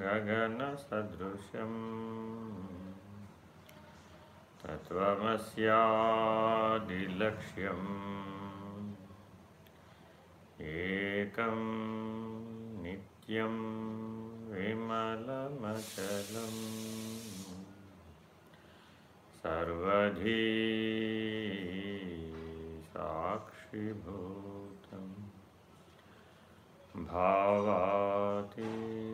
गगनसदृशम्। तत्त्वमस्यादिलक्ष्यम्। एकं नित्यं विमलमचलम्। सर्वधी साक्षिभूतम् भावातीतं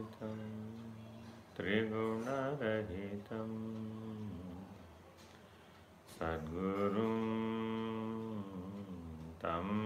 त्रिगुणरहितं सद्गुरुं तं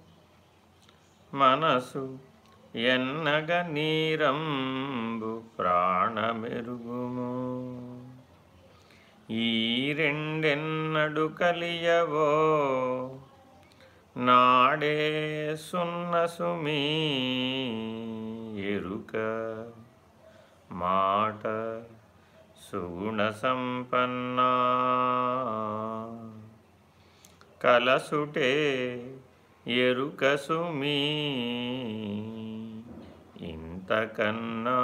మనసు ఎన్నగ నీరంబు ప్రాణమెరుగుము. ఈ రెండెన్నడు కలియవో నాడే సున్న సుమీ ఎరుక. మాట సుగుణ సంపన్నా కలసుటే ఎరుక సుమీ ఇంతకన్నా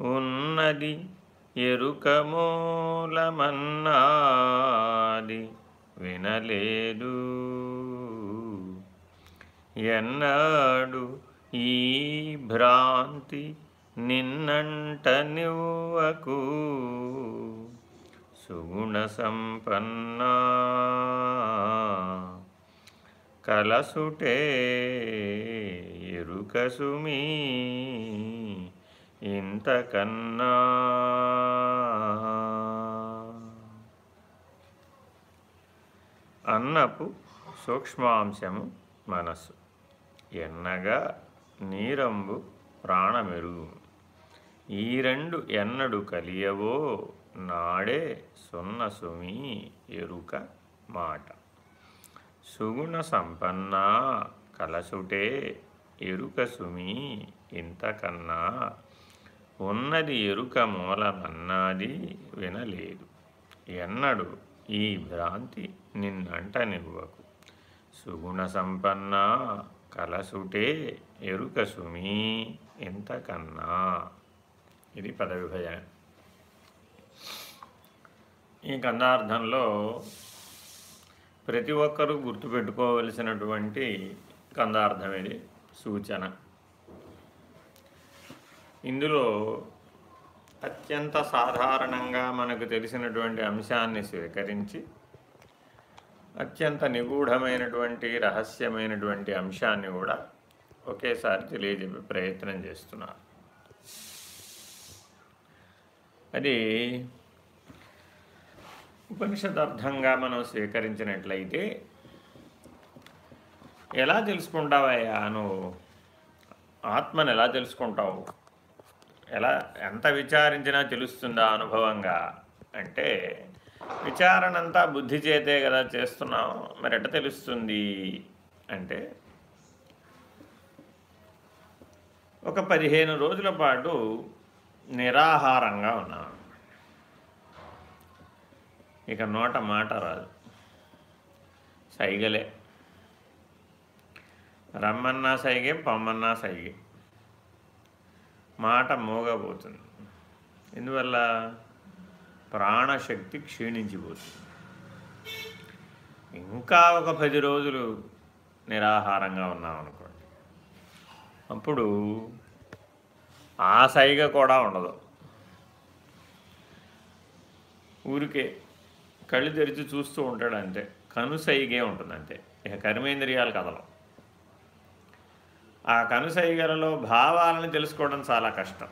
ఉన్నది ఎరుక మూలమన్నాది వినలేదు. ఎన్నాడు ఈ భ్రాంతి నిన్నంట నివ్వకు? సుగుణ సంపన్నా కలసుటే ఎరుకసుమి ఇంతకన్నా. అన్నపు సూక్ష్మాంశము మనసు ఎన్నగా నీరంబు ప్రాణమెరుగు. ఈ రెండు ఎన్నడు కలియవో నాడే సున్న సుమి ఎరుక మాట. సుగుణ సంపన్న కలసుటే ఎరుక సుమి ఇంతకన్నా. ఉన్నది ఎరుక మూలమన్నాది వినలేదు. ఎన్నడు ఈ భ్రాంతి నిన్నంట నివ్వకు సుగుణ సంపన్న కలసుటే ఎరుక సుమీ ఎంతకన్నా ఇది పదవిభజన. ఈ కందార్థంలో ప్రతి ఒక్కరూ గుర్తుపెట్టుకోవలసినటువంటి కందార్థం ఇది సూచన. ఇందులో అత్యంత సాధారణంగా మనకు తెలిసినటువంటి అంశాన్ని స్వీకరించి అత్యంత నిగూఢమైనటువంటి రహస్యమైనటువంటి అంశాన్ని కూడా ఒకేసారి తెలియజెప్పే ప్రయత్నం చేస్తున్నారు. అది ఉపనిషదార్థంగా మనం స్వీకరించినట్లయితే ఎలా తెలుసుకుంటావయ్యా నువ్వు? ఆత్మను ఎలా తెలుసుకుంటావు? ఎలా ఎంత విచారించినా తెలుస్తుందా అనుభవంగా? అంటే విచారణ అంతా బుద్ధి చేతే కదా చేస్తున్నాం మరి ఎట తెలుస్తుంది? అంటే ఒక పదిహేను రోజుల పాటు నిరాహారంగా ఉన్నాను. ఇక నోట మాట రాదు. సైగలే. రమ్మన్నా సైగే పమ్మన్నా సైగే. మాట మోగబోతుంది. ఎందువల్ల? ప్రాణశక్తి క్షీణించిపోతుంది. ఇంకా ఒక పది రోజులు నిరాహారంగా ఉన్నామనుకోండి. అప్పుడు ఆ సైగ కూడా ఉండదు. ఊరికే కళ్ళు తెరిచి చూస్తూ ఉంటాడు అంతే కనుసైగే ఉంటుంది అంతే ఇక కర్మేంద్రియాలు కదలం ఆ కనుసైగలలో భావాలను తెలుసుకోవడం చాలా కష్టం.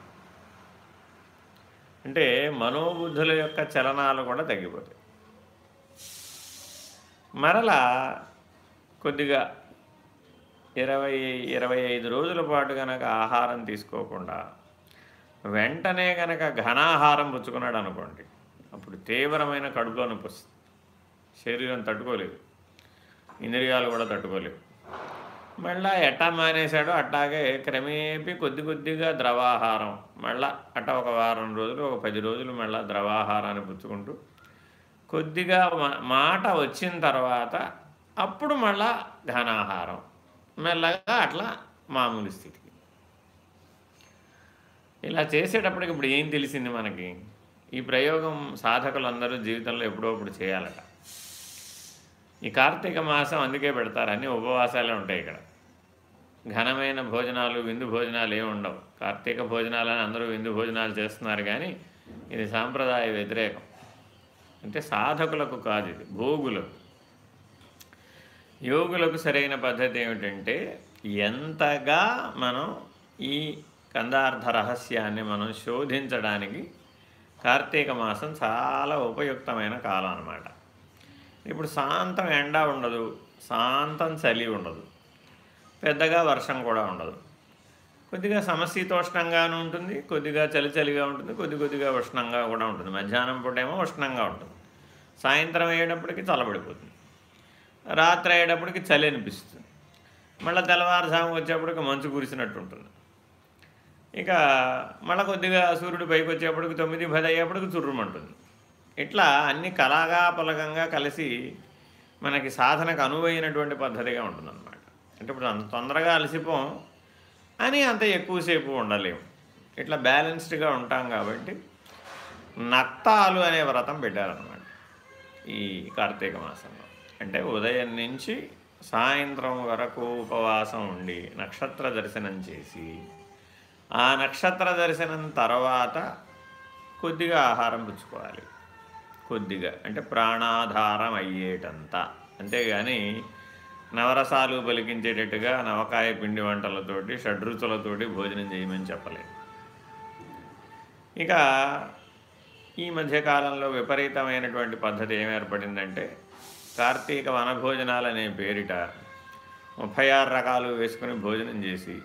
అంటే మనోబుద్ధుల యొక్క చలనాలు కూడా తగ్గిపోతాయి. మరలా కొద్దిగా ఇరవై ఇరవై ఐదు రోజుల పాటు కనుక ఆహారం తీసుకోకుండా వెంటనే కనుక ఘనాహారం పుచ్చుకున్నాడు అనుకోండి అప్పుడు తీవ్రమైన కడుపులో నొప్పి వస్తుంది. శరీరం తట్టుకోలేదు. ఇంద్రియాలు కూడా తట్టుకోలేవు మళ్ళా ఎట్టా మానేశాడో అట్టాగే క్రమేపీ కొద్ది కొద్దిగా ద్రవాహారం మళ్ళా అట్ట ఒక వారం రోజులు ఒక పది రోజులు మళ్ళా ద్రవాహారాన్ని పుచ్చుకుంటూ కొద్దిగా మాట వచ్చిన తర్వాత అప్పుడు మళ్ళా ఘనాహారం మెల్లగా అట్లా మామూలు స్థితికి. ఇలా చేసేటప్పటికి ఇప్పుడు ఏం తెలిసింది మనకి? ఈ ప్రయోగం సాధకులందరూ జీవితంలో ఎప్పుడో ఇప్పుడు చేయాలట. ఈ కార్తీక మాసం అందుకే పెడతారు. అన్ని ఉపవాసాలే ఉంటాయి ఇక్కడ. ఘనమైన భోజనాలు విందు భోజనాలు ఏమి ఉండవు. కార్తీక భోజనాలని అందరూ విందు భోజనాలు చేస్తున్నారు కానీ ఇది సాంప్రదాయ వ్యతిరేకం. అంటే సాధకులకు కాదు ఇది భోగులకు. యోగులకు సరైన పద్ధతి ఏమిటంటే ఎంతగా మనం ఈ కందార్థ రహస్యాన్ని మనం శోధించడానికి కార్తీక మాసం చాలా ఉపయుక్తమైన కాలం అన్నమాట. ఇప్పుడు శాంతం ఎండ ఉండదు శాంతం చలి ఉండదు పెద్దగా వర్షం కూడా ఉండదు. కొద్దిగా సమశీతోష్ణంగాను ఉంటుంది కొద్దిగా చలి చలిగా ఉంటుంది కొద్ది కొద్దిగా ఉష్ణంగా కూడా ఉంటుంది. మధ్యాహ్నం పూటేమో ఉష్ణంగా ఉంటుంది. సాయంత్రం అయ్యేటప్పటికి చల్లబడిపోతుంది. రాత్రి అయ్యేటప్పటికి చలి అనిపిస్తుంది. మళ్ళీ తెల్లవారుజాము వచ్చేప్పటికి మంచు కురిసినట్టు ఉంటుంది. ఇక మళ్ళీ కొద్దిగా సూర్యుడు పైకి వచ్చేప్పటికి తొమ్మిది పది అయ్యేప్పటికి చుర్రుమంటుంది ఇట్లా అన్ని కలాగాపలకంగా కలిసి మనకి సాధనకు అనువైనటువంటి పద్ధతిగా ఉంటుందన్నమాట. అంటే ఇప్పుడు అంత తొందరగా అలసిపోం అని అంత ఎక్కువసేపు ఉండలేము ఇట్లా బ్యాలెన్స్డ్గా ఉంటాం కాబట్టి నత్తాలు అనే వ్రతం పెట్టారనమాట ఈ కార్తీక మాసంలో. అంటే ఉదయం నుంచి సాయంత్రం వరకు ఉపవాసం ఉండి నక్షత్ర దర్శనం చేసి ఆ నక్షత్ర దర్శనం తర్వాత కొద్దిగా ఆహారం పుచ్చుకోవాలి. కొద్దిగా అంటే ప్రాణాధారం అయ్యేటంత. అంతేగాని నవరసాలు పలికించేటట్టుగా నవకాయ పిండి వంటలతోటి షడ్రుచులతోటి భోజనం చేయమని చెప్పలేదు. ఇక ఈ మధ్యకాలంలో విపరీతమైనటువంటి పద్ధతి ఏం ఏర్పడిందంటే కార్తీక వనభోజనాలు అనే పేరిట ముప్పై ఆరు రకాలు వేసుకుని భోజనం చేసి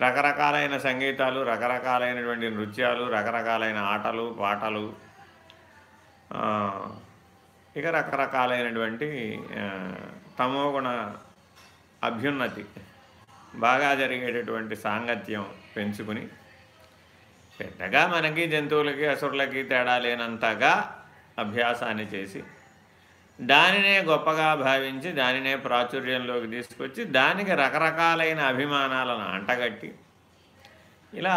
రకరకాలైన సంగీతాలు రకరకాలైనటువంటి నృత్యాలు రకరకాలైన ఆటలు పాటలు ఇక రకరకాలైనటువంటి తమోగుణ అభ్యున్నతి. బాగా జరిగేటటువంటి సాంగత్యం పెంచుకుని పెద్దగా మనకి జంతువులకి అసురులకి తేడా లేనంతగా అభ్యాసాన్ని చేసి దానినే గొప్పగా భావించి దానినే ప్రాచుర్యంలోకి తీసుకొచ్చి దానికి రకరకాలైన అభిమానాలను అంటగట్టి ఇలా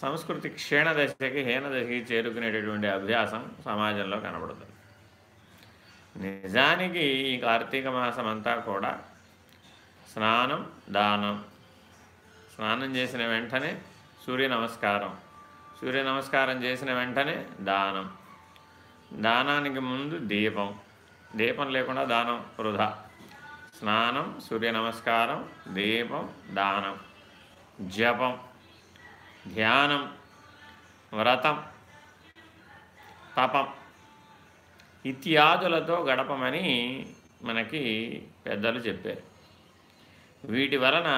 సంస్కృతి క్షీణదశకి హీనదశకి చేరుకునేటటువంటి అభ్యాసం సమాజంలో కనబడుతుంది. నిజానికి ఈ కార్తీక మాసం అంతా కూడా స్నానం దానం స్నానం చేసిన వెంటనే సూర్య నమస్కారం సూర్య నమస్కారం చేసిన వెంటనే దానం దానానికి ముందు దీపం దీపం లేకుండా దానం వృధా. స్నానం సూర్య నమస్కారం దీపం దానం. జపం ధ్యానం వ్రతం తపం. ఇత్యాదులతో గడపమని మనకి పెద్దలు చెప్పారు. వీటి వలన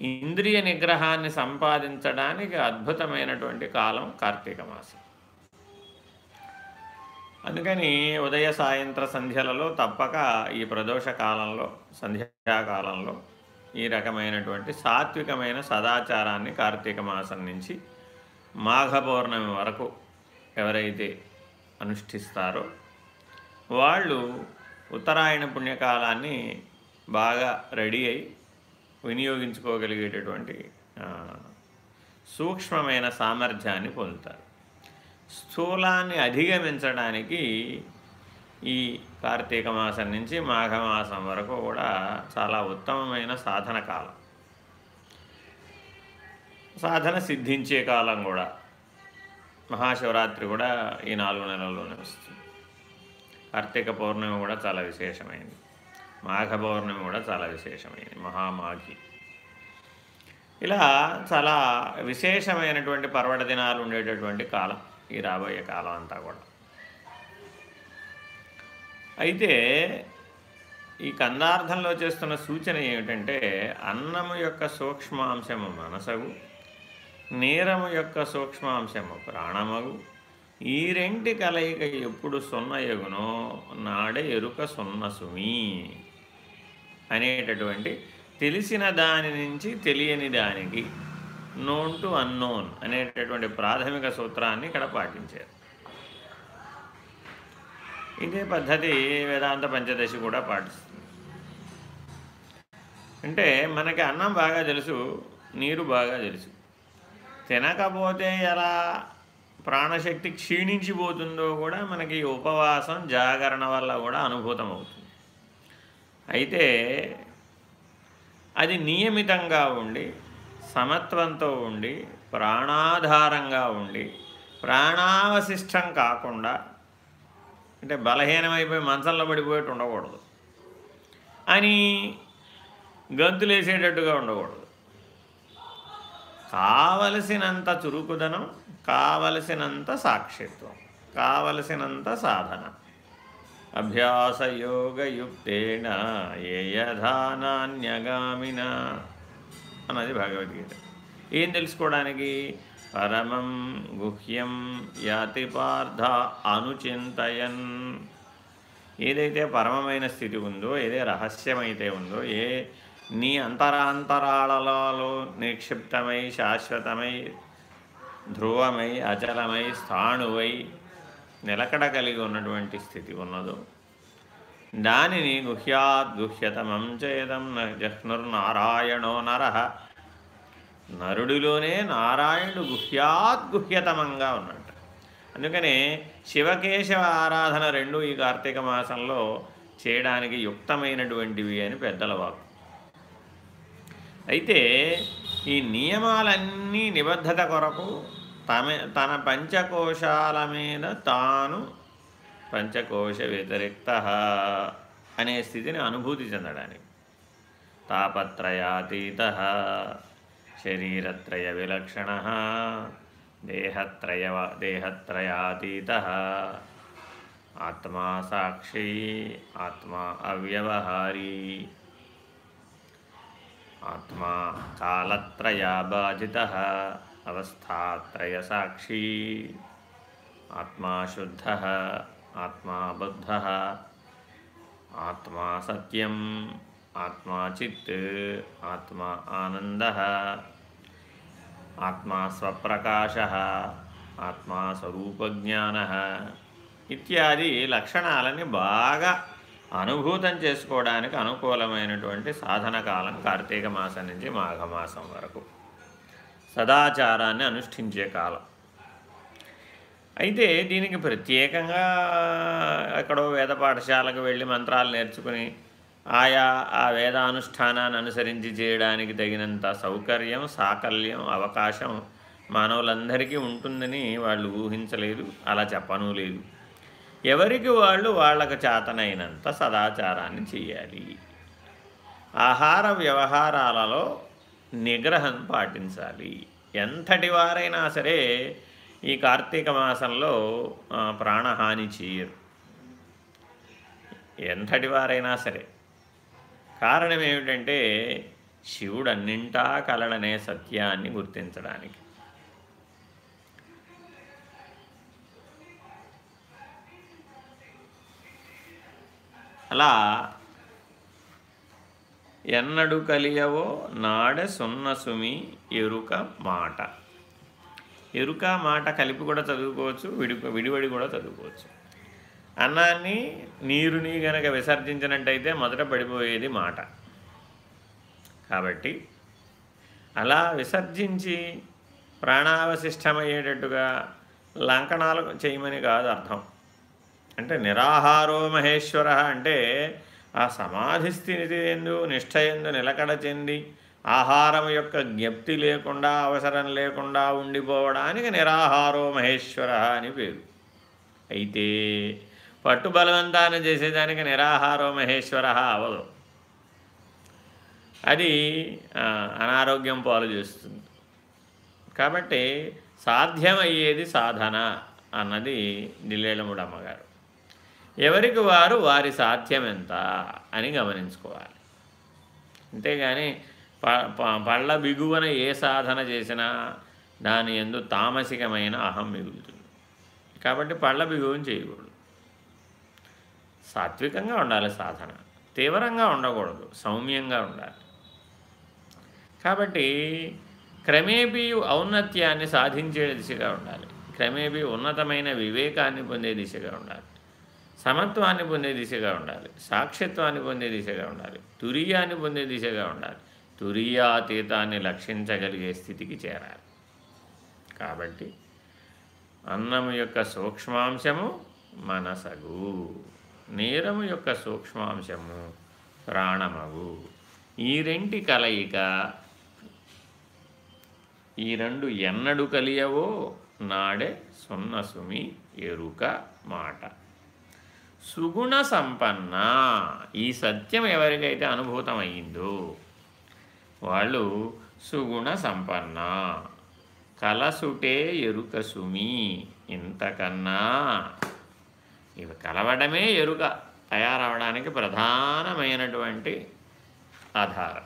ఇంద్రియ నిగ్రహాన్ని సంపాదించడానికి అద్భుతమైనటువంటి కాలం కార్తీక మాసం. అందుకని ఉదయ సాయంత్ర సంధ్యలలో తప్పక ఈ ప్రదోష కాలంలో సంధ్యాకాలంలో ఈ రకమైనటువంటి సాత్వికమైన సదాచారాన్ని కార్తీక మాసం నుంచి మాఘ పౌర్ణమి వరకు ఎవరైతే అనుష్ఠిస్తారో వాళ్ళు ఉత్తరాయణ పుణ్యకాలాన్ని బాగా రెడీ అయి వినియోగించుకోగలిగేటటువంటి సూక్ష్మమైన సామర్థ్యాన్ని పొందుతారు. స్థూలాన్ని అధిగమించడానికి ఈ కార్తీక మాసం నుంచి మాఘమాసం వరకు కూడా చాలా ఉత్తమమైన సాధన కాలం. సాధన సిద్ధించే కాలం కూడా. మహాశివరాత్రి కూడా ఈ నాలుగు నెలల్లోనే వస్తుంది. కార్తీక పౌర్ణమి కూడా చాలా విశేషమైంది. మాఘ పౌర్ణమి కూడా చాలా విశేషమైంది. మహామాఘి. ఇలా చాలా విశేషమైనటువంటి పర్వట దినాలు ఉండేటటువంటి కాలం. ఈ రాబోయే కాలం అంతా కూడా. అయితే ఈ కందార్థంలో చేస్తున్న సూచన ఏమిటంటే అన్నము యొక్క సూక్ష్మాంశము మనసగు నీరము యొక్క సూక్ష్మాంశము ప్రాణమగు ఈ రెంటి కలయిక ఎప్పుడు సున్నయగునో నాడే ఎరుక సున్న సుమి అనేటటువంటి తెలిసిన దాని నుంచి తెలియని దానికి నోన్ టు అన్నోన్ అనేటటువంటి ప్రాథమిక సూత్రాన్ని ఇక్కడ పాటించారు. ఇదే పద్ధతి వేదాంత పంచదశి కూడా పాటిస్తుంది. అంటే మనకి అన్నం బాగా తెలుసు నీరు బాగా తెలుసు. తినకపోతే ఎలా ప్రాణశక్తి క్షీణించిపోతుందో కూడా మనకి ఉపవాసం జాగరణ వల్ల కూడా అనుభూతం అవుతుంది అయితే అది నియమితంగా ఉండి సమత్వంతో ఉండి ప్రాణాధారంగా ఉండి ప్రాణావశిష్టం కాకుండా అంటే బలహీనమైపోయి మంచంలో పడిపోయేట్టు ఉండకూడదు. అని గంతులేసేటట్టుగా ఉండకూడదు. కావలసినంత చురుకుదనం కావలసినంత సాక్షిత్వం కావలసినంత సాధన. అభ్యాసయోగయుక్తేన ఏ అన్నది భగవద్గీత. ఏం తెలుసుకోవడానికి? పరమం గుహ్యం యాతి పార్థ అనుచింతయన్. ఏదైతే పరమమైన స్థితి ఉందో ఏదే రహస్యమైతే ఉందో ఏ నీ అంతరాంతరాలలో నిక్షిప్తమై శాశ్వతమై ధ్రువమై అచలమై స్థాణువై నిలకడ కలిగి ఉన్నటువంటి స్థితి ఉన్నదో దానిని గుహ్యాద్గుహ్యతమం చేదం జహ్నుర్నారాయణో నర. నరుడిలోనే నారాయణుడు గుహ్యాద్గుహ్యతమంగా ఉన్నట్టు అందుకనే శివకేశవ ఆరాధన రెండు ఈ కార్తీక మాసంలో చేయడానికి యుక్తమైనటువంటివి అని పెద్దల వాకు అయితే ఈ నియమాలన్నీ నిబద్ధత కొరకు తమ తన పంచకోశాల మీద తాను పంచకోశ వ్యతిరిక్త అనే స్థితిని అనుభూతి చెందడానికి. తాపత్రయాతీత శరీరత్రయ విలక్షణ దేహత్రయ దేహత్రయాతీత. ఆత్మా సాక్షి ఆత్మా అవ్యవహారీ. ఆత్మా కాలత్రయాబాధిత అవస్థాత్రయ సాక్షి ఆత్మా శుద్ధ ఆత్మా బుద్ధ ఆత్మా సత్యం ఆత్మా చిత్ ఆత్మా ఆనంద ఆత్మా స్వప్రకాశ ఆత్మా స్వరూపజ్ఞాన ఇత్యాది లక్షణాలని బాగా అనుభూతం చేసుకోవడానికి అనుకూలమైనటువంటి సాధన కాలం కార్తీక మాసం నుంచి మాఘమాసం వరకు. సదాచారాన్ని అనుష్ఠించే కాలం. అయితే దీనికి ప్రత్యేకంగా ఎక్కడో వేద పాఠశాలకు వెళ్ళి మంత్రాలు నేర్చుకుని ఆయా ఆ వేదానుష్ఠానాన్ని అనుసరించి చేయడానికి తగినంత సౌకర్యం సాకల్యం అవకాశం మానవులందరికీ ఉంటుందని వాళ్ళు ఊహించలేదు అలా చెప్పనూ లేదు. ఎవరికి వాళ్ళు వాళ్ళకు చేతనైనంత సదాచారాన్ని చేయాలి. ఆహార వ్యవహారాలలో నిగ్రహం పాటించాలి. ఎంతటి వారైనా సరే ఈ కార్తీక మాసంలో ప్రాణహాని చేయరు. ఎంతటి వారైనా సరే. కారణం ఏమిటంటే శివుడు అన్నింటా కలడనే సత్యాన్ని గుర్తించడానికి. అలా ఎన్నడు కలియవో నాడె సున్నసుమి ఎరుక మాట. ఎరుక మాట కలిపి కూడా చదువుకోవచ్చు విడి విడివడి కూడా చదువుకోవచ్చు. అన్నాన్ని నీరుని గనక విసర్జించినట్టయితే మొదట పడిపోయేది మాట. కాబట్టి అలా విసర్జించి ప్రాణావశిష్టమయ్యేటట్టుగా లంకణాలు చేయమని కాదు అర్థం. అంటే నిరాహారో మహేశ్వర అంటే ఆ సమాధి స్థితి ఎందు నిష్ఠ ఎందు నిలకడ చెంది ఆహారం యొక్క జ్ఞప్తి లేకుండా అవసరం లేకుండా ఉండిపోవడానికి నిరాహారో మహేశ్వర అని పేరు. అయితే పట్టు బలవంతాన్ని చేసేదానికి నిరాహారో మహేశ్వర అవదు. అది అనారోగ్యం పాలు చేస్తుంది. కాబట్టి సాధ్యమయ్యేది సాధన అన్నది జిల్లేళ్ళముడు అమ్మగారు ఎవరికి వారు వారి సాధ్యం ఎంత అని గమనించుకోవాలి. అంతేగాని పళ్ళ బిగువన ఏ సాధన చేసినా దాని ఎందు తామసికమైన అహం మిగులుతుంది. కాబట్టి పళ్ళ బిగువని చేయకూడదు. సాత్వికంగా ఉండాలి సాధన. తీవ్రంగా ఉండకూడదు. సౌమ్యంగా ఉండాలి. కాబట్టి క్రమేపీ ఔన్నత్యాన్ని సాధించే దిశగా ఉండాలి. క్రమేపీ ఉన్నతమైన వివేకాన్ని పొందే దిశగా ఉండాలి. సమత్వాన్ని పొందే దిశగా ఉండాలి. సాక్షిత్వాన్ని పొందే దిశగా ఉండాలి. తురియాన్ని పొందే దిశగా ఉండాలి. తురియాతీతాన్ని లక్షించగలిగే స్థితికి చేరాలి. కాబట్టి అన్నము యొక్క సూక్ష్మాంశము మనసగు నీరము యొక్క సూక్ష్మాంశము ప్రాణమగు. ఈ రెంటి కలయిక ఈ రెండు ఎన్నడు కలియవో నాడే సున్నసుమి ఎరుక మాట. సుగుణ సంపన్న ఈ సత్యం ఎవరికైతే అనుభూతమైందో వాళ్ళు సుగుణ సంపన్న. కలసుటే ఎరుక సుమి ఇంతకన్నా. ఇవి కలవడమే ఎరుక తయారవడానికి ప్రధానమైనటువంటి ఆధారం.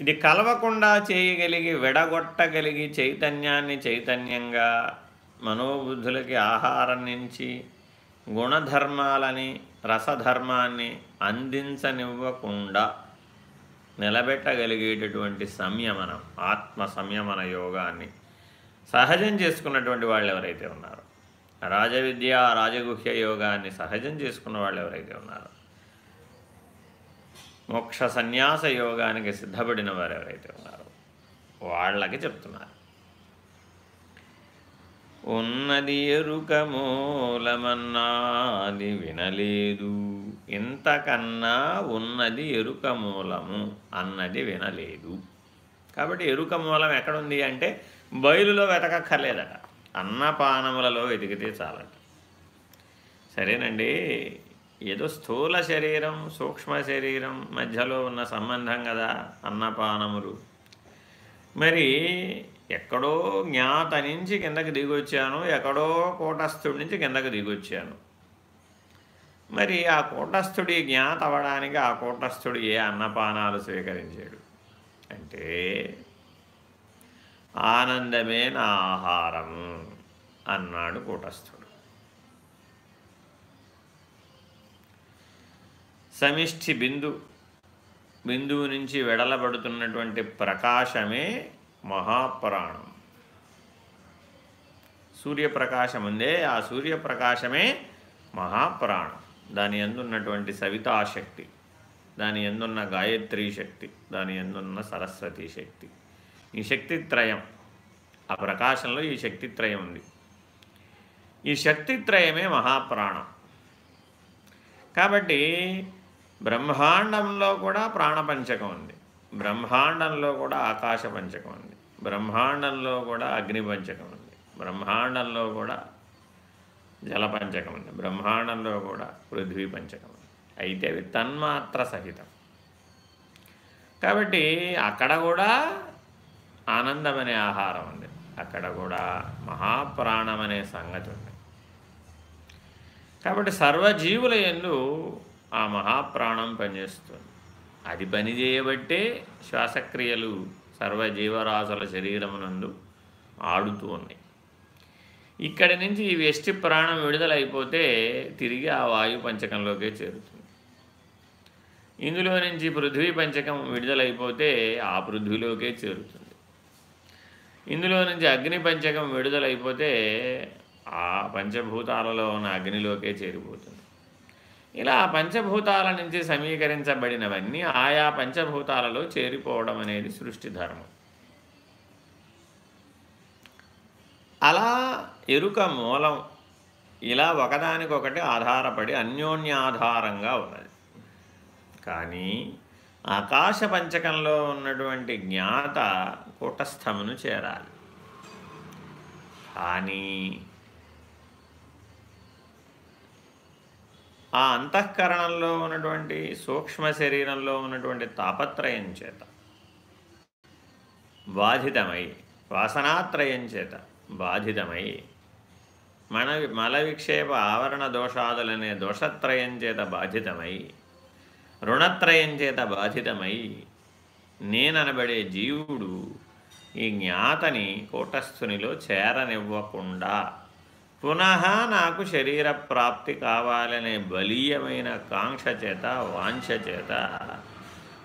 ఇది కలవకుండా చేయగలిగి విడగొట్టగలిగి చైతన్యాన్ని చైతన్యంగా మనోబుద్ధులకి ఆహారం నుంచి గుణధర్మాలని రసధర్మాన్ని అందించనివ్వకుండా నిలబెట్టగలిగేటటువంటి సంయమనం ఆత్మ సంయమన యోగాన్ని. సహజం చేసుకున్నటువంటి వాళ్ళు ఎవరైతే ఉన్నారో రాజవిద్య రాజగుహ్య యోగాన్ని సహజం చేసుకున్న వాళ్ళు ఎవరైతే ఉన్నారో మోక్ష సన్యాస యోగానికి సిద్ధపడిన వారు ఎవరైతే ఉన్నారో వాళ్ళకి చెప్తున్నారు. ఉన్నది ఎరుక మూలమన్నాది వినలేదు. ఇంతకన్నా ఉన్నది ఎరుక మూలము అన్నది వినలేదు. కాబట్టి ఎరుక మూలం ఎక్కడుంది అంటే బయలులో వెతకక్కర్లేదట. అన్నపానములలో వెతికితే చాలట. సరేనండి. ఏదో స్థూల శరీరం సూక్ష్మ శరీరం మధ్యలో ఉన్న సంబంధం కదా అన్నపానములు మరి ఎక్కడో జ్ఞాత నుంచి కిందకి దిగొచ్చాను ఎక్కడో కూటస్థుడి నుంచి కిందకి దిగొచ్చాను. మరి ఆ కూటస్థుడి జ్ఞాత అవ్వడానికి ఆ కూటస్థుడు ఏ అన్నపానాలు స్వీకరించాడు? అంటే ఆనందమే నా ఆహారము అన్నాడు కూటస్థుడు. సమిష్టి బిందు బిందువు నుంచి వెడలబడుతున్నటువంటి ప్రకాశమే మహాప్రాణం. సూర్యప్రకాశం ఉందే ఆ సూర్యప్రకాశమే మహాప్రాణం. దాని ఎందున్నటువంటి సవితాశక్తి దాని ఎందున్న గాయత్రీ శక్తి దాని ఎందున్న సరస్వతి శక్తి. ఈ శక్తిత్రయం ఆ ప్రకాశంలో ఈ శక్తిత్రయం ఉంది. ఈ శక్తిత్రయమే మహాప్రాణం. కాబట్టి బ్రహ్మాండంలో కూడా ప్రాణపంచకం ఉంది. బ్రహ్మాండంలో కూడా ఆకాశ పంచకం ఉంది. బ్రహ్మాండంలో కూడా అగ్నిపంచకం ఉంది. బ్రహ్మాండంలో కూడా జలపంచకం ఉంది బ్రహ్మాండంలో కూడా పృథ్వీ పంచకం ఉంది అయితే అవి తన్మాత్ర సహితం. కాబట్టి అక్కడ కూడా ఆనందం అనే ఆహారం ఉంది. అక్కడ కూడా మహాప్రాణం అనే సంగతి ఉంది. కాబట్టి సర్వజీవుల ఎందు ఆ మహాప్రాణం పనిచేస్తుంది. అది పనిచేయబట్టే శ్వాసక్రియలు సర్వజీవరాశుల శరీరమునందు ఆడుతూ ఉన్నాయి. ఇక్కడి నుంచి ఈ వ్యష్టి ప్రాణం విడుదలైపోతే తిరిగి ఆ వాయు పంచకంలోకే చేరుతుంది. ఇందులో నుంచి పృథ్వీ పంచకం విడుదలైపోతే ఆ పృథ్వీలోకే చేరుతుంది. ఇందులో నుంచి అగ్ని పంచకం విడుదలైపోతే ఆ పంచభూతాలలో ఉన్న అగ్నిలోకే చేరిపోతుంది. ఇలా పంచభూతాల నుంచి సమీకరించబడినవన్నీ ఆయా పంచభూతాలలో చేరిపోవడం అనేది సృష్టి ధర్మం. అలా ఎరుక మూలం ఇలా ఒకదానికొకటి ఆధారపడి అన్యోన్యాధారంగా ఉన్నది. కానీ ఆకాశ పంచకంలో ఉన్నటువంటి జ్ఞాత కూటస్థమును చేరాలి. కానీ ఆ అంతఃకరణంలో ఉన్నటువంటి సూక్ష్మ శరీరంలో ఉన్నటువంటి తాపత్రయం చేత బాధితమై వాసనాత్రయం చేత బాధితమై మన మల విక్షేప ఆవరణ దోషాదులనే దోషత్రయం చేత బాధితమై రుణత్రయం చేత బాధితమై నేననబడే జీవుడు ఈ జ్ఞాతని కూటస్థునిలో చేరనివ్వకుండా పునః నాకు శరీర ప్రాప్తి కావాలనే బలీయమైన కాంక్ష చేత వాంఛ చేత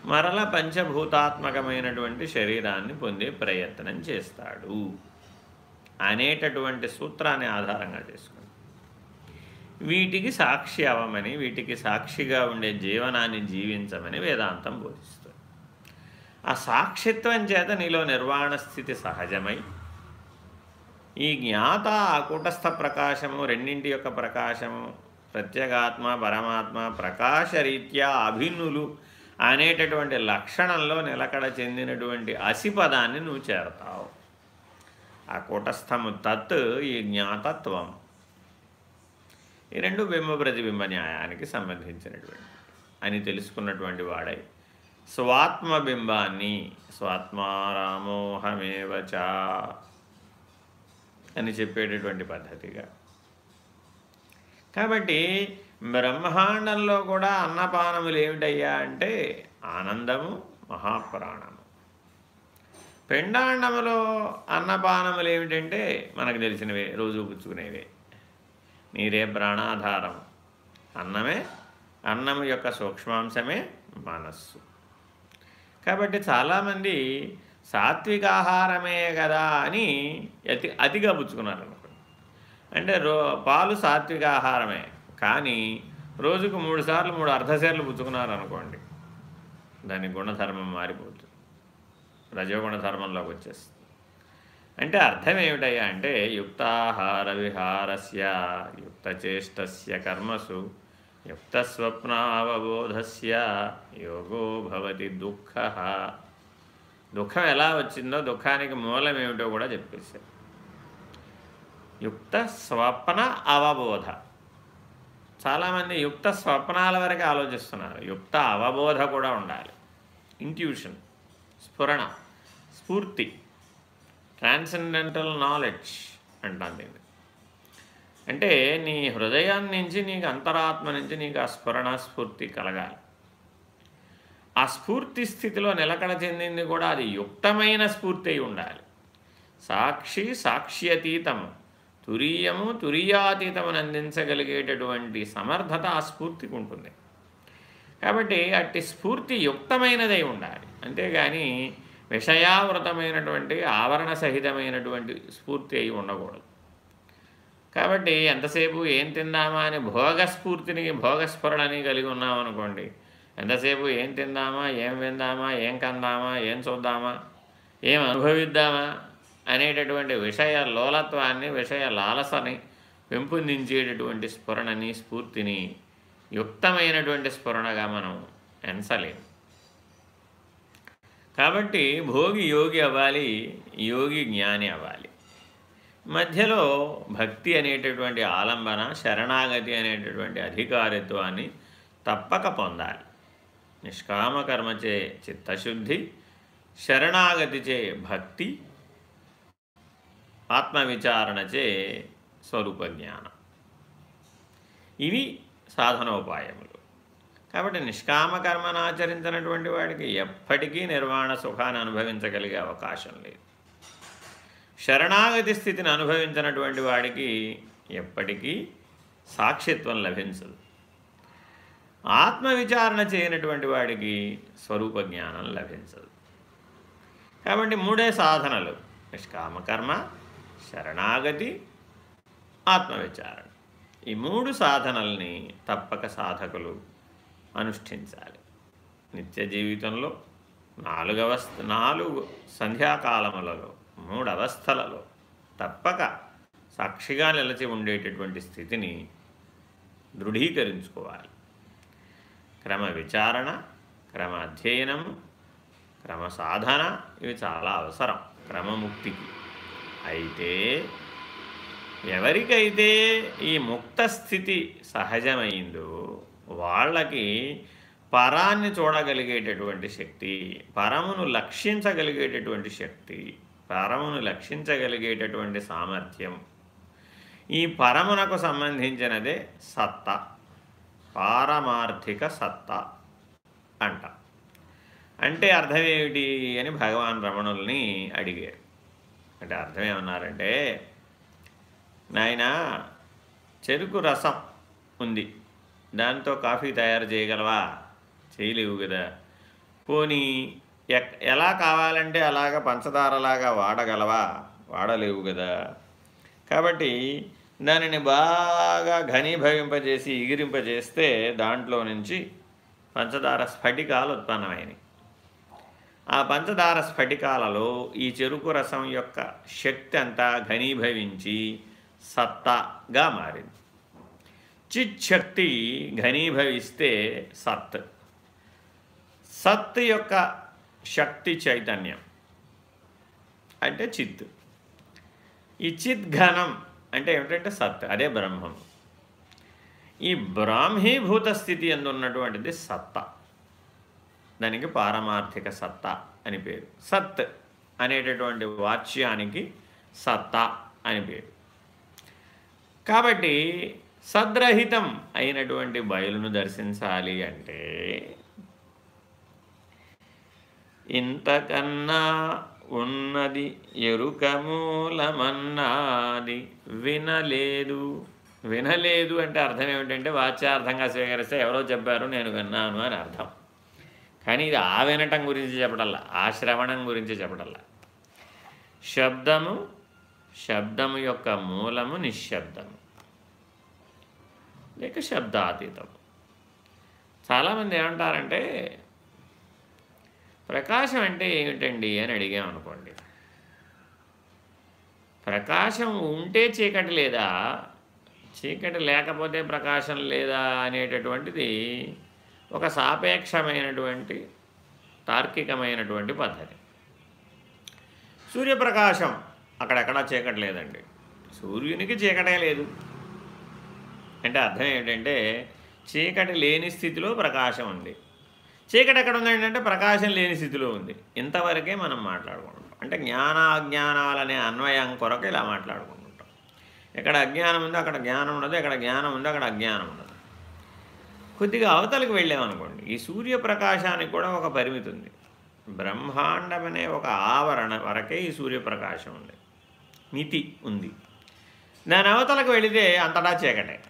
మరల పంచభూతాత్మకమైనటువంటి శరీరాన్ని పొందే ప్రయత్నం చేస్తాడు. అనేటటువంటి సూత్రాన్ని ఆధారంగా చేసుకుంది. వీటికి సాక్షి అవమని వీటికి సాక్షిగా ఉండే జీవనాన్ని జీవించమని వేదాంతం బోధిస్తుంది. ఆ సాక్షిత్వం చేత నీలో నిర్వాణ స్థితి సహజమై ఈ జ్ఞాత కూటస్థ ప్రకాశము రెండింటి యొక్క ప్రకాశము ప్రత్యేగాత్మ పరమాత్మ ప్రకాశరీత్యా అభిన్నులు అనేటటువంటి లక్షణంలో నిలకడ చెందినటువంటి అసిపదాన్ని నువ్వు చేరతావు. ఆ కూటస్థము తత్ ఈ జ్ఞాతత్వం. ఈ రెండు బింబ ప్రతిబింబ న్యాయానికి సంబంధించినటువంటి అని తెలుసుకున్నటువంటి వాడై స్వాత్మబింబాన్ని స్వాత్మారామోహమేవచ అని చెప్పేటటువంటి పద్ధతిగా. కాబట్టి బ్రహ్మాండంలో కూడా అన్నపానములు ఏమిటయ్యా అంటే ఆనందము మహాప్రాణము. పెండాండములో అన్నపానములు ఏమిటంటే మనకు తెలిసినవే రోజు పుచ్చుకునేవే. నీరే ప్రాణాధారం. అన్నమే అన్నం యొక్క సూక్ష్మాంశమే మనస్సు. కాబట్టి చాలామంది సాత్విక ఆహారమే కదా అని అతి అతిగా పుచ్చుకున్నారు అనుకోండి అంటే రో పాలు సాత్విక ఆహారమే కానీ రోజుకు మూడు సార్లు మూడు అర్ధసేర్లు పుచ్చుకున్నారు అనుకోండి దాని గుణధర్మం మారిపోతుంది. రజోగుణ ధర్మంలోకి వచ్చేస్తుంది అంటే అర్థం ఏమిటయ్యా అంటే యుక్తాహార విహారస్య యుక్తచేష్టస్య కర్మసు యుక్తస్వప్నావబోధస్య యోగో భవతి దుఃఖ. దుఃఖం ఎలా వచ్చిందో దుఃఖానికి మూలం ఏమిటో కూడా చెప్పేశారు. యుక్త స్వప్న అవబోధ. చాలామంది యుక్త స్వప్నాల వరకు ఆలోచిస్తున్నారు. యుక్త అవబోధ కూడా ఉండాలి. ఇంట్యూషన్ స్ఫురణ స్ఫూర్తి ట్రాన్సెండెంటల్ నాలెడ్జ్ అంటాను దీన్ని. అంటే నీ హృదయాన్ని నుంచి నీకు అంతరాత్మ నుంచి నీకు ఆ స్ఫురణ స్ఫూర్తి కలగాలి. ఆ స్ఫూర్తి స్థితిలో నిలకడ చెందింది కూడా అది యుక్తమైన స్ఫూర్తి అయి ఉండాలి. సాక్షి సాక్ష్యతీతము తురీయము తురీయాతీతమును అందించగలిగేటటువంటి సమర్థత ఆ స్ఫూర్తికి ఉంటుంది. కాబట్టి అట్టి స్ఫూర్తి యుక్తమైనదై ఉండాలి. అంతేగాని విషయావృతమైనటువంటి ఆవరణ సహితమైనటువంటి స్ఫూర్తి అయి ఉండకూడదు. కాబట్టి ఎంతసేపు ఏం తిందామా అని భోగస్ఫూర్తిని భోగస్ఫురణని కలిగి ఉన్నామనుకోండి ఎంతసేపు ఏం తిందామా ఏం విందామా ఏం కందామా ఏం చూద్దామా ఏం అనుభవిద్దామా అనేటటువంటి విషయ లోలత్వాన్ని విషయ లాలసని పెంపొందించేటటువంటి స్ఫురణని స్ఫూర్తిని యుక్తమైనటువంటి స్ఫురణగా మనం ఎంచలేము కాబట్టి భోగి యోగి అవ్వాలి యోగి జ్ఞాని అవ్వాలి. మధ్యలో భక్తి అనేటటువంటి ఆలంబన శరణాగతి అనేటటువంటి అధికారిత్వాన్ని తప్పక పొందాలి. నిష్కామకర్మచే చిత్తశుద్ధి శరణాగతిచే భక్తి ఆత్మవిచారణచే స్వరూప జ్ఞానం ఇవి సాధనోపాయములు. కాబట్టి నిష్కామకర్మను ఆచరించినటువంటి వాడికి ఎప్పటికీ నిర్వాణ సుఖాన్ని అనుభవించగలిగే అవకాశం లేదు. శరణాగతి స్థితిని అనుభవించినటువంటి వాడికి ఎప్పటికీ సాక్షిత్వం లభించదు. ఆత్మవిచారణ చేయనటువంటి వాడికి స్వరూప జ్ఞానం లభించదు. కాబట్టి మూడే సాధనలు. నిష్కామకర్మ శరణాగతి ఆత్మవిచారణ. ఈ మూడు సాధనల్ని తప్పక సాధకులు అనుష్ఠించాలి. నిత్య జీవితంలో నాలుగు అవస్థ నాలుగు సంధ్యాకాలములలో మూడు అవస్థలలో తప్పక సాక్షిగా నిలిచి ఉండేటటువంటి స్థితిని దృఢీకరించుకోవాలి. క్రమ విచారణ క్రమ అధ్యయనం క్రమ సాధన ఇవి చాలా అవసరం క్రమముక్తికి. అయితే ఎవరికైతే ఈ ముక్త స్థితి సహజమైందో వాళ్ళకి పరాన్ని చూడగలిగేటటువంటి శక్తి పరమును లక్షించగలిగేటటువంటి శక్తి పరమును లక్షించగలిగేటటువంటి సామర్థ్యం. ఈ పరమునకు సంబంధించినదే సత్త పారమార్థిక సత్త అంట. అంటే అర్థం ఏమిటి అని భగవాన్ రమణుల్ని అడిగారు. అంటే అర్థం ఏమన్నారంటే నాయన చెరుకు రసం ఉంది. దాంతో కాఫీ తయారు చేయగలవా? చేయలేవు కదా. పోనీ ఎలా కావాలంటే అలాగ పంచదారలాగా వాడగలవా? వాడలేవు కదా. కాబట్టి దానిని బాగా ఘనీభవింపజేసి ఇగిరింపజేస్తే దాంట్లో నుంచి పంచదార స్ఫటికాలు ఉత్పన్నమైనవి ఆ పంచదార స్ఫటికాలలో ఈ చెరుకు రసం యొక్క శక్తి అంతా ఘనీభవించి సత్తగా మారింది. చిచ్చక్తి ఘనీభవిస్తే సత్. సత్ యొక్క శక్తి చైతన్యం అంటే చిత్. ఈ చిత్ ఘనం అంటే ఏమిటంటే సత్ అదే బ్రహ్మం. ఈ బ్రాహ్మీభూత స్థితి ఎందున్నటువంటిది సత్త. దానికి పారమార్థిక సత్త అని పేరు. సత్ అనేటటువంటి వాచ్యానికి సత్త అని పేరు. కాబట్టి సద్రహితం అయినటువంటి బయలును దర్శించాలి అంటే ఇంతకన్నా ఉన్నది ఎరుక మూలమన్నాది వినలేదు. వినలేదు అంటే అర్థం ఏమిటంటే వాచ్యార్థంగా స్వీకరిస్తే ఎవరో చెప్పారు నేను విన్నాను అని అర్థం. కానీ ఇది ఆ వినటం గురించి చెప్పడల్లా ఆ శ్రవణం గురించి చెప్పడల్లా శబ్దము శబ్దము యొక్క మూలము నిశ్శబ్దము. లేక శబ్దాతీతము. చాలామంది ఏమంటారంటే ప్రకాశం అంటే ఏమిటండి? అని అడిగామనుకోండి ప్రకాశం ఉంటే చీకటి లేదా? చీకటి లేకపోతే ప్రకాశం లేదా? అనేటటువంటిది ఒక సాపేక్షమైనటువంటి తార్కికమైనటువంటి పద్ధతి. సూర్యప్రకాశం అక్కడెక్కడా చీకటి లేదండి సూర్యునికి చీకటే లేదు. అంటే అర్థం ఏమిటంటే చీకటి లేని స్థితిలో ప్రకాశం ఉంది. చీకటి ఎక్కడ ఉంది అంటే ప్రకాశం లేని స్థితిలో ఉంది. ఇంతవరకే మనం మాట్లాడుకుంటాం. అంటే జ్ఞానాజ్ఞానాలనే అన్వయం కొరకు ఇలా మాట్లాడుకుంటుంటాం. ఎక్కడ అజ్ఞానం ఉందో అక్కడ జ్ఞానం ఉండదు ఎక్కడ జ్ఞానం ఉందో అక్కడ అజ్ఞానం ఉండదు. కొద్దిగా అవతలకు వెళ్ళామనుకోండి ఈ సూర్యప్రకాశానికి కూడా ఒక పరిమితి ఉంది. బ్రహ్మాండం అనే ఒక ఆవరణ వరకే ఈ సూర్యప్రకాశం ఉంది. మితి ఉంది. దాని అవతలకు వెళితే అంతటా చీకటే.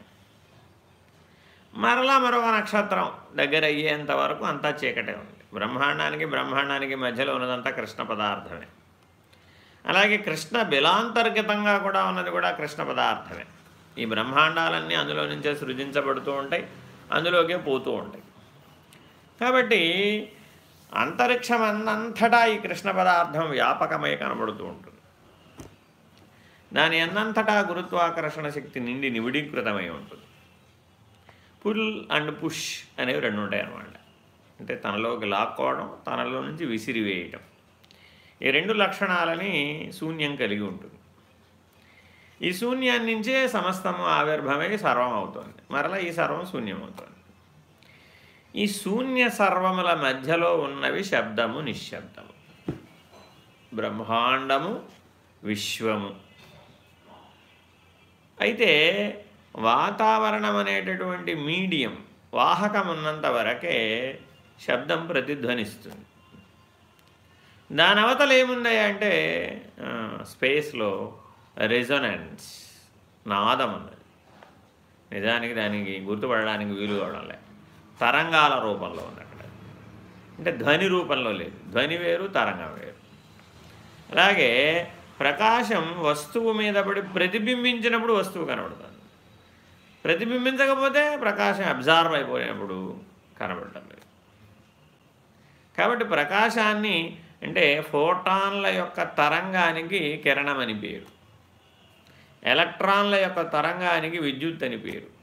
మరలా మరొక నక్షత్రం దగ్గర అయ్యేంత వరకు అంతా చీకటే ఉంది. బ్రహ్మాండానికి బ్రహ్మాండానికి మధ్యలో ఉన్నదంతా కృష్ణ పదార్థమే. అలాగే కృష్ణ బిలాంతర్గతంగా కూడా ఉన్నది కూడా కృష్ణ పదార్థమే. ఈ బ్రహ్మాండాలన్నీ అందులో నుంచే సృజించబడుతూ ఉంటాయి అందులోకే పోతూ ఉంటాయి. కాబట్టి అంతరిక్షం అన్నంతటా ఈ కృష్ణ పదార్థం వ్యాపకమై కనబడుతూ ఉంటుంది. దాని అన్నంతటా గురుత్వాకర్షణ శక్తి నిండి నివిడీకృతమై ఉంటుంది. పుల్ అండ్ పుష్ అనేవి రెండు ఉంటాయి అన్నమాట. అంటే తనలోకి లాక్కోవడం తనలో నుంచి విసిరివేయటం. ఈ రెండు లక్షణాలని శూన్యం కలిగి ఉంటుంది. ఈ శూన్యాన్నించే సమస్తము ఆవిర్భమై సర్వం అవుతుంది. మరలా ఈ సర్వం శూన్యం అవుతుంది ఈ శూన్య సర్వముల మధ్యలో ఉన్నవి శబ్దము నిశ్శబ్దము. బ్రహ్మాండము విశ్వము. అయితే వాతావరణం అనేటటువంటి మీడియం వాహకం ఉన్నంత వరకే శబ్దం ప్రతిధ్వనిస్తుంది. దాని అవతలు ఏముంది అంటే స్పేస్లో రెజొనెన్స్ నాదం ఉన్నది. నిజానికి దానికి గుర్తుపడడానికి వీలు కావడం లేదు. తరంగాల రూపంలో ఉంది అక్కడ. అంటే ధ్వని రూపంలో లేదు. ధ్వని వేరు తరంగం వేరు. అలాగే ప్రకాశం వస్తువు మీద పడి ప్రతిబింబించినప్పుడు వస్తువు కనబడుతుంది. ప్రతిబింబించకపోతే ప్రకాశం అబ్జార్వ్ అయిపోయినప్పుడు కనబడటం లేదు. కాబట్టి ప్రకాశాన్ని అంటే ఫోటాన్ల యొక్క తరంగానికి కిరణం అని పేరు. ఎలక్ట్రాన్ల యొక్క తరంగానికి విద్యుత్ అని పేరు.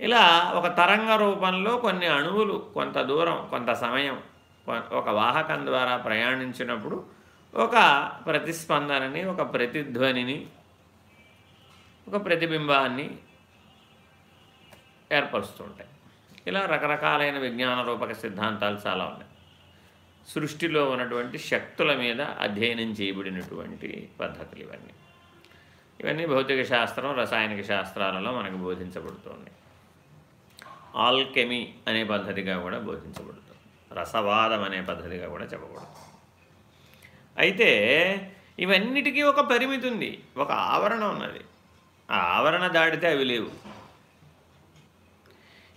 ఇలా ఒక తరంగ రూపంలో కొన్ని అణువులు కొంత దూరం కొంత సమయం ఒక వాహకం ద్వారా ప్రయాణించినప్పుడు ఒక ప్రతిస్పందనని ఒక ప్రతిధ్వనిని ఒక ప్రతిబింబాన్ని ఏర్పరుస్తుంటాయి ఇలా రకరకాలైన విజ్ఞాన రూపక సిద్ధాంతాలు చాలా ఉన్నాయి. సృష్టిలో ఉన్నటువంటి శక్తుల మీద అధ్యయనం చేయబడినటువంటి పద్ధతులు ఇవన్నీ. ఇవన్నీ భౌతిక శాస్త్రం రసాయనిక శాస్త్రాలలో మనకు బోధించబడుతున్నాయి ఆల్కెమీ అనే పద్ధతిగా కూడా బోధించబడుతుంది. రసవాదం అనే పద్ధతిగా కూడా చెప్పబడుతుంది. అయితే ఇవన్నిటికీ ఒక పరిమితి ఉంది. ఒక ఆవరణ ఉన్నది. ఆ ఆవరణ దాటితే అవి లేవు.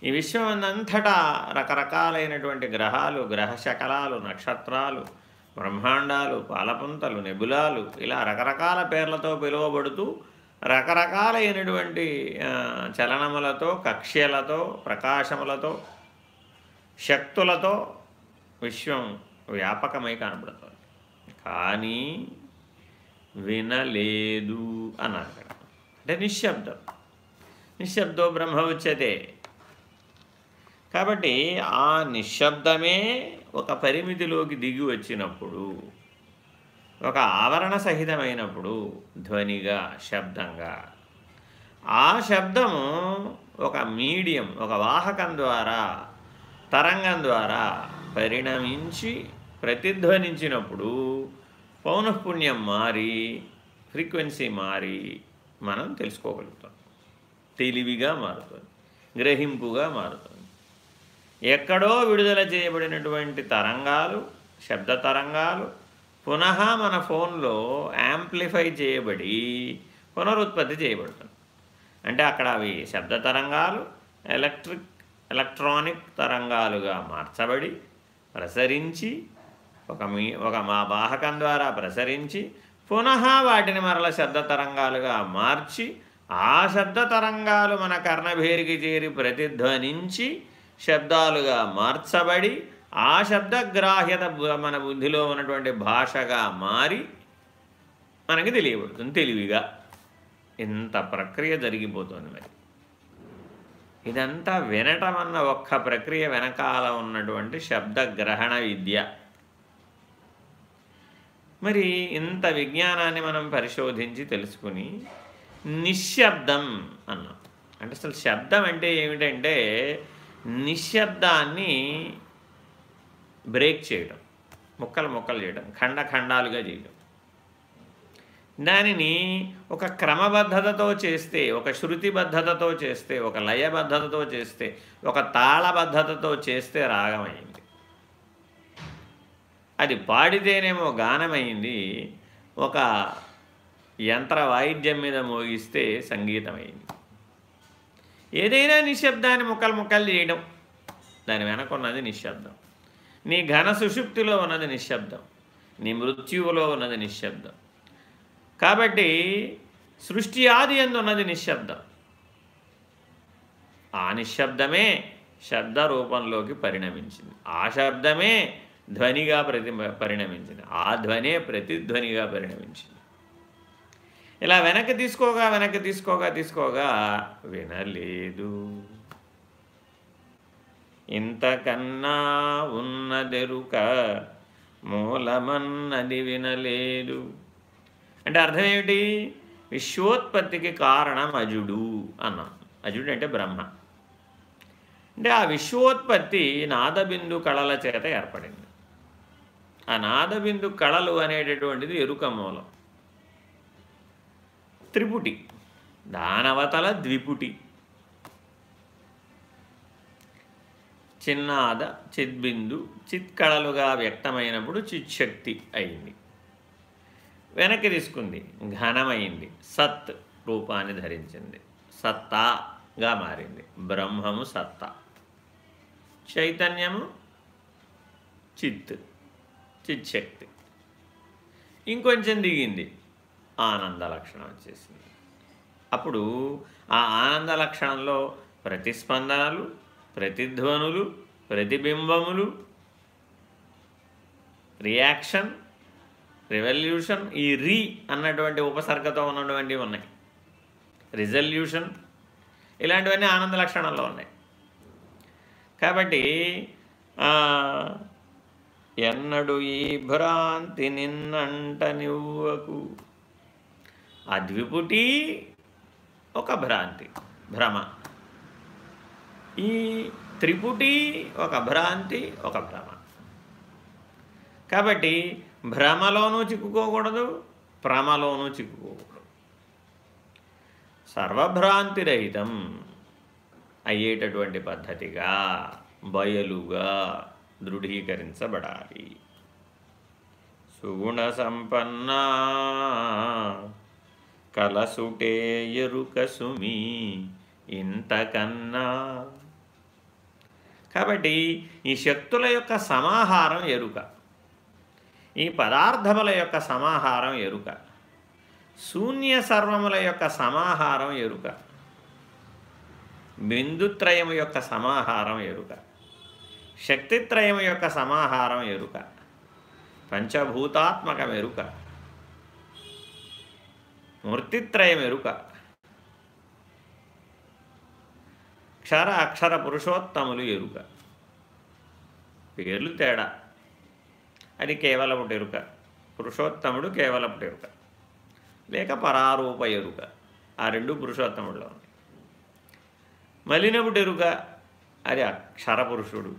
ఈ విశ్వం అంతటా రకరకాలైనటువంటి గ్రహాలు గ్రహ శకలాలు నక్షత్రాలు బ్రహ్మాండాలు పాలపుంతలు నెబులాలు ఇలా రకరకాల పేర్లతో పిలువబడుతూ రకరకాలైనటువంటి చలనములతో కక్ష్యలతో ప్రకాశములతో శక్తులతో విశ్వం వ్యాపకమై కనబడుతుంది. కానీ వినలేదు అన్నారు అంటే నిశ్శబ్దం. నిశ్శబ్దో బ్రహ్మ ఉచ్యతే. కాబట్టి ఆ నిశ్శబ్దమే ఒక పరిమితిలోకి దిగి వచ్చినప్పుడు ఒక ఆవరణ సహితమైనప్పుడు ధ్వనిగా శబ్దంగా ఆ శబ్దము ఒక మీడియం ఒక వాహకం ద్వారా తరంగం ద్వారా పరిణమించి ప్రతిధ్వనించినప్పుడు పౌనఃపుణ్యం మారి ఫ్రీక్వెన్సీ మారి మనం తెలుసుకోగలుగుతాం. తెలివిగా మారుతుంది గ్రహింపుగా మారుతుంది. ఎక్కడో విడుదల చేయబడినటువంటి తరంగాలు శబ్ద తరంగాలు పునః మన ఫోన్లో యాంప్లిఫై చేయబడి పునరుత్పత్తి చేయబడుతుంది. అంటే అక్కడ అవి శబ్ద తరంగాలు ఎలక్ట్రిక్ ఎలక్ట్రానిక్ తరంగాలుగా మార్చబడి ప్రసరించి ఒక మీ ఒక మా వాహకం ద్వారా ప్రసరించి పునః వాటిని మరల శబ్ద తరంగాలుగా మార్చి ఆ శబ్ద తరంగాలు మన కర్ణభేరికి చేరి ప్రతిధ్వనించి శబ్దాలుగా మార్చబడి ఆ శబ్దగ్రాహ్యత మన బుద్ధిలో ఉన్నటువంటి భాషగా మారి మనకి తెలియబడుతుంది తెలివిగా. ఇంత ప్రక్రియ జరిగిపోతుంది మరి. ఇదంతా వినటం అన్న ఒక్క ప్రక్రియ వెనకాల ఉన్నటువంటి శబ్దగ్రహణ విద్య. మరి ఇంత విజ్ఞానాన్ని మనం పరిశోధించి తెలుసుకుని నిశ్శబ్దం అన్నాం. అంటే అసలు శబ్దం అంటే ఏమిటంటే నిశ్శబ్దాన్ని బ్రేక్ చేయడం ముక్కలు ముక్కలు చేయడం ఖండ ఖండాలుగా చేయడం దానిని ఒక క్రమబద్ధతతో చేస్తే ఒక శృతిబద్ధతతో చేస్తే ఒక లయబద్ధతతో చేస్తే ఒక తాళబద్ధతతో చేస్తే రాగమైంది అది పాడితేనేమో గానమైంది ఒక యంత్ర వాయిద్యం మీద మోగిస్తే సంగీతమైంది ఏదైనా నిశ్శబ్దాన్ని ముక్కలు ముక్కలు చేయడం దాని వెనకున్నది నిశ్శబ్దం. నీ ఘన సుషుప్తిలో ఉన్నది నిశ్శబ్దం నీ మృత్యువులో ఉన్నది నిశ్శబ్దం. కాబట్టి సృష్టి ఆది ఉన్నది నిశ్శబ్దం. ఆ నిశ్శబ్దమే శబ్ద రూపంలోకి పరిణమించింది. ఆ శబ్దమే ధ్వనిగా ప్రతి పరిణమించింది. ఆ ధ్వనే ప్రతిధ్వనిగా పరిణమించింది. ఇలా వెనక్కి తీసుకోగా వెనక్కి తీసుకోగా తీసుకోగా వినలేదు. ఇంతకన్నా ఉన్నదెరుక మూలమన్నది వినలేదు. అంటే అర్థం ఏమిటి? విశ్వోత్పత్తికి కారణం అజుడు అన్నాం. అజుడు అంటే బ్రహ్మ. అంటే ఆ విశ్వోత్పత్తి నాదబిందు కళల చేత ఏర్పడింది. ఆ నాదబిందు కళలు అనేటటువంటిది ఎరుక మూలం. త్రిపుటి. దానవతల ద్విపుటి. చిన్నాద చిద్బిందు చిత్కళలుగా వ్యక్తమైనప్పుడు చిత్శక్తి అయింది. వెనక్కి తీసుకుంది ఘనమైంది సత్ రూపాన్ని ధరించింది సత్తాగా మారింది బ్రహ్మము సత్తా. చైతన్యము చిత్ చిత్శక్తి ఇంకొంచెం దిగింది ఆనంద లక్షణం వచ్చేసింది. అప్పుడు ఆ ఆనంద లక్షణంలో ప్రతిస్పందనలు ప్రతిధ్వనులు ప్రతిబింబములు రియాక్షన్ రివల్యూషన్ ఈ రీ అన్నటువంటి ఉపసర్గతో ఉన్నటువంటివి ఉన్నాయి. రిజల్యూషన్ ఇలాంటివన్నీ ఆనంద లక్షణాల్లో ఉన్నాయి. కాబట్టి ఎన్నడు ఈ భ్రాంతి నిన్నంట నివ్వకు. అద్విపుటి ఒక భ్రాంతి భ్రమ. ఈ త్రిపుటి ఒక భ్రాంతి ఒక భ్రమ. కాబట్టి భ్రమలోనూ చిక్కుకోకూడదు ప్రమలోనూ చిక్కుకోకూడదు. సర్వభ్రాంతిరహితం అయ్యేటటువంటి పద్ధతిగా బయలుగా దృఢీకరించబడాలి. సుగుణ సంపన్న కలసుటే ఎరుక సుమి ఇంతకన్నా కాబట్టి ఈ శక్తుల యొక్క సమాహారం ఎరుక. ఈ పదార్థముల యొక్క సమాహారం ఎరుక. శూన్య సర్వముల యొక్క సమాహారం ఎరుక. బిందుత్రయం యొక్క సమాహారం ఎరుక. శక్తిత్రయం యొక్క సమాహారం ఎరుక. పంచభూతాత్మకం ఎరుక. మూర్తిత్రయం ఎరుక. అక్షర అక్షర పురుషోత్తములు ఎరుక. పేర్లు తేడా. అది కేవలపు ఎరుక. పురుషోత్తముడు కేవలపు ఎరుక. లేక పరారూప ఎరుక. ఆ రెండు పురుషోత్తముల్లో ఉన్నాయి. మలినపుడు ఎరుక. అది అక్షర పురుషుడు.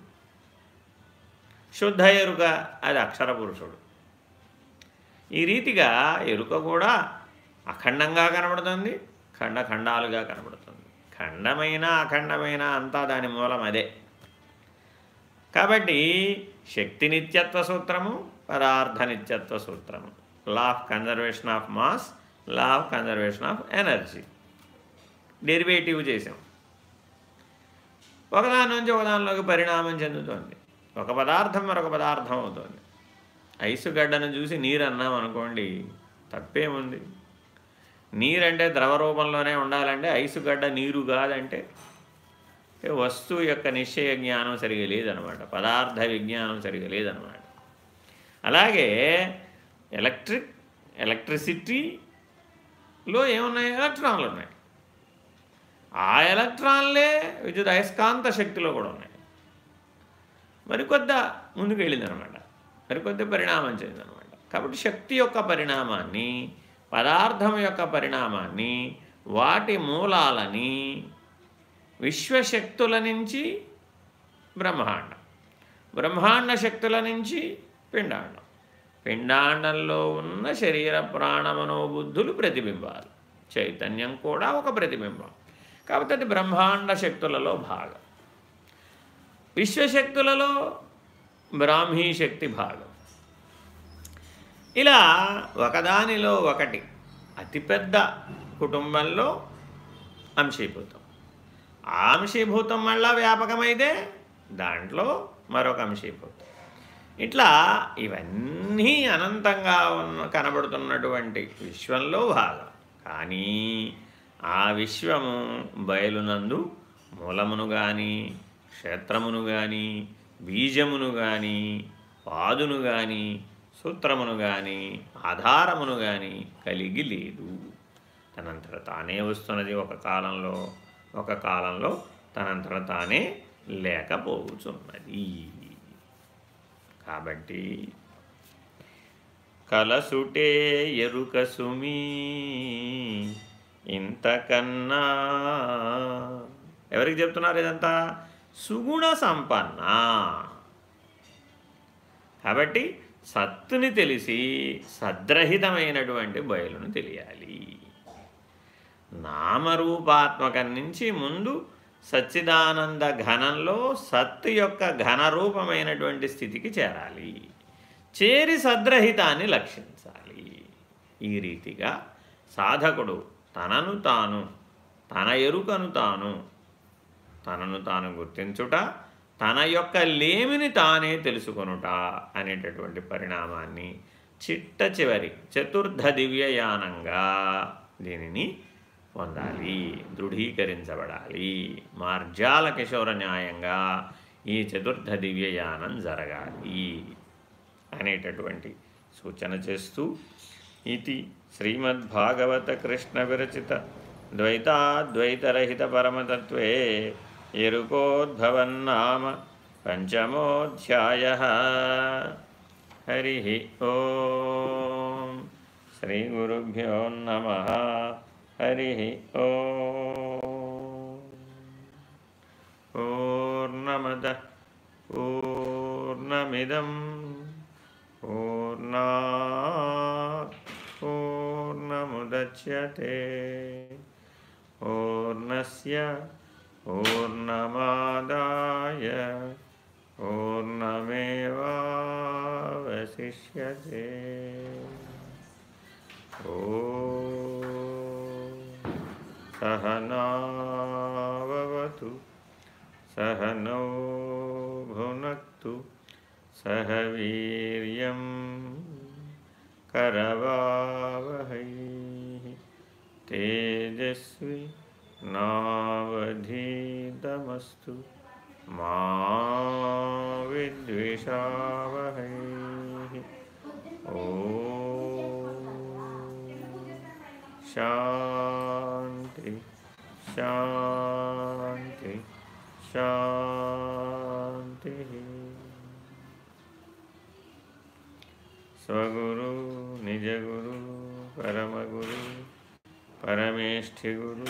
శుద్ధ ఎరుక. అది అక్షర పురుషుడు. ఈ రీతిగా ఎరుక కూడా అఖండంగా కనబడుతుంది. ఖండ ఖండాలుగా కనబడుతుంది. ఖండమైన అఖండమైన అంతా దాని మూలం అదే. కాబట్టి శక్తి నిత్యత్వ సూత్రము పదార్థ నిత్యత్వ సూత్రము. Law of conservation of mass law of conservation of energy derivative చేసాం ఒకదాని నుంచి ఒకదానిలోకి పరిణామం చెందుతోంది. ఒక పదార్థం మరొక పదార్థం అవుతుంది. ఐసు గడ్డను చూసి నీరు అన్నాం అనుకోండి తప్పేముంది? నీరంటే ద్రవ రూపంలోనే ఉండాలంటే ఐసుగడ్డ నీరు కాదంటే వస్తువు యొక్క నిశ్చయ జ్ఞానం సరిగా లేదనమాట. పదార్థ విజ్ఞానం సరిగా లేదనమాట. అలాగే ఎలక్ట్రిక్ ఎలక్ట్రిసిటీలో ఏమున్నాయి? ఎలక్ట్రాన్లు ఉన్నాయి. ఆ ఎలక్ట్రాన్లే విద్యుత్ అయస్కాంత శక్తిలో కూడా ఉన్నాయి. మరికొద్ద ముందుకు వెళ్ళిందనమాట. మరికొద్ది పరిణామం చెందిందనమాట. కాబట్టి శక్తి యొక్క పరిణామాన్ని పదార్థం యొక్క పరిణామాన్ని వాటి మూలాలని విశ్వశక్తుల నుంచి బ్రహ్మాండం. బ్రహ్మాండ శక్తుల నుంచి పిండాండం. పిండాండంలో ఉన్న శరీర ప్రాణమనోబుద్ధులు ప్రతిబింబాలు. చైతన్యం కూడా ఒక ప్రతిబింబం. కాబట్టి అది బ్రహ్మాండ శక్తులలో భాగం. విశ్వశక్తులలో బ్రాహ్మీ శక్తి భాగం. ఇలా ఒకదానిలో ఒకటి అతిపెద్ద కుటుంబంలో అంశీభూతం. ఆ అంశీభూతం మళ్ళా వ్యాపకమైతే దాంట్లో మరొక అంశీభూతం. ఇట్లా ఇవన్నీ అనంతంగా ఉన్న కనబడుతున్నటువంటి విశ్వంలో భాగం. కానీ ఆ విశ్వము బయలునందు మూలమును కానీ క్షేత్రమును కానీ బీజమును కానీ పాదును కానీ సూత్రమును కానీ ఆధారమును కానీ కలిగి లేదు. తనంతట తానే వస్తున్నది ఒక కాలంలో ఒక కాలంలో తనంతట తానే లేకపోతున్నది కాబట్టి కలసుటే ఎరుక సుమీ ఇంతకన్నా ఎవరికి చెప్తున్నారు ఇదంతా? సుగుణ సంపన్న. కాబట్టి సత్తుని తెలిసి సద్రహితమైనటువంటి బయలును తెలియాలి. నామరూపాత్మకం నుంచి ముందు సచ్చిదానంద ఘనంలో సత్తు యొక్క ఘనరూపమైనటువంటి స్థితికి చేరాలి. చేరి సద్రహితాన్ని లక్షించాలి. ఈ రీతిగా సాధకుడు తనను తాను తన ఎరుకను తాను తనను తాను గుర్తించుట తన యొక్క లేమిని తానే తెలుసుకొనుట అనేటటువంటి పరిణామాన్ని చిట్ట చివరి చతుర్థ దివ్యయానంగా దీనిని పొందాలి దృఢీకరించబడాలి. మార్జాల కిశోర న్యాయంగా ఈ చతుర్థ దివ్యయానం జరగాలి అనేటటువంటి సూచన చేస్తూ ఇది శ్రీమద్భాగవత కృష్ణ విరచిత ద్వైతాద్వైతరహిత పరమతత్వే एरुकोद्भवन्नाम पञ्चमोऽध्यायः। हरिः ॐ श्रीगुरुभ्यो नमः। हरिः ओर्णमदः पूर्णमिदं पूर्णा पूर्णमुदच्यते। पूर्णस्य पूर्णमादाय पूर्णमेवावशिष्यते। ओ सहनावतु सहनौ भुनक्तु सह वीर्यं करवावहै तेजस्वी नावधीतमस्तु मा विद्विषावहैः ओ शान्ति शान्ति शान्तिः। स्वगुरु निजगुरु परमगुरु परमेष्ठिगुरु